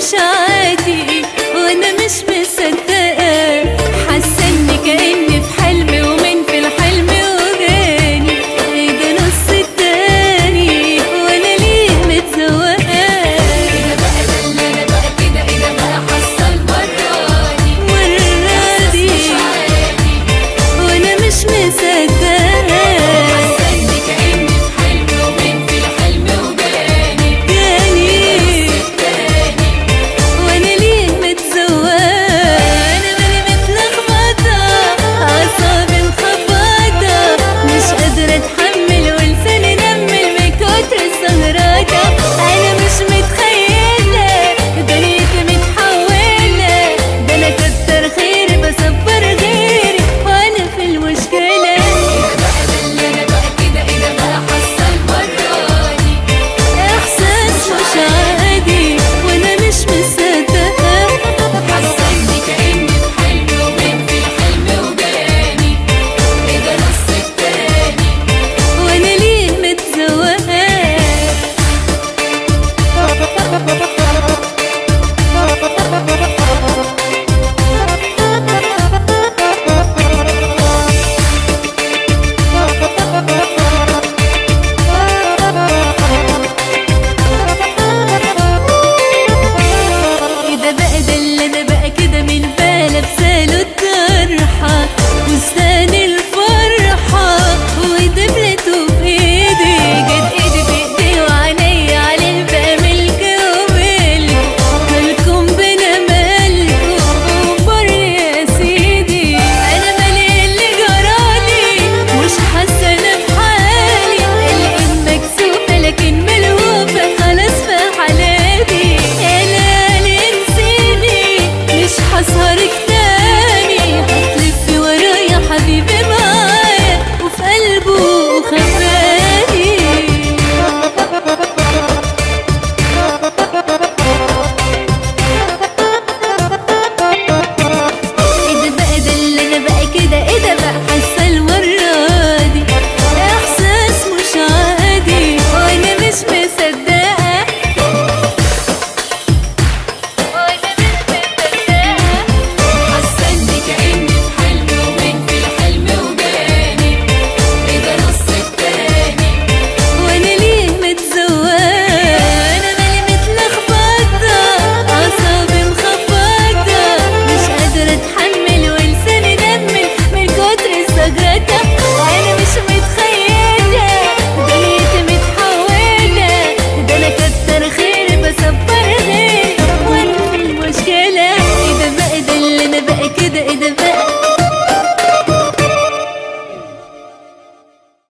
Sunshine rentrée.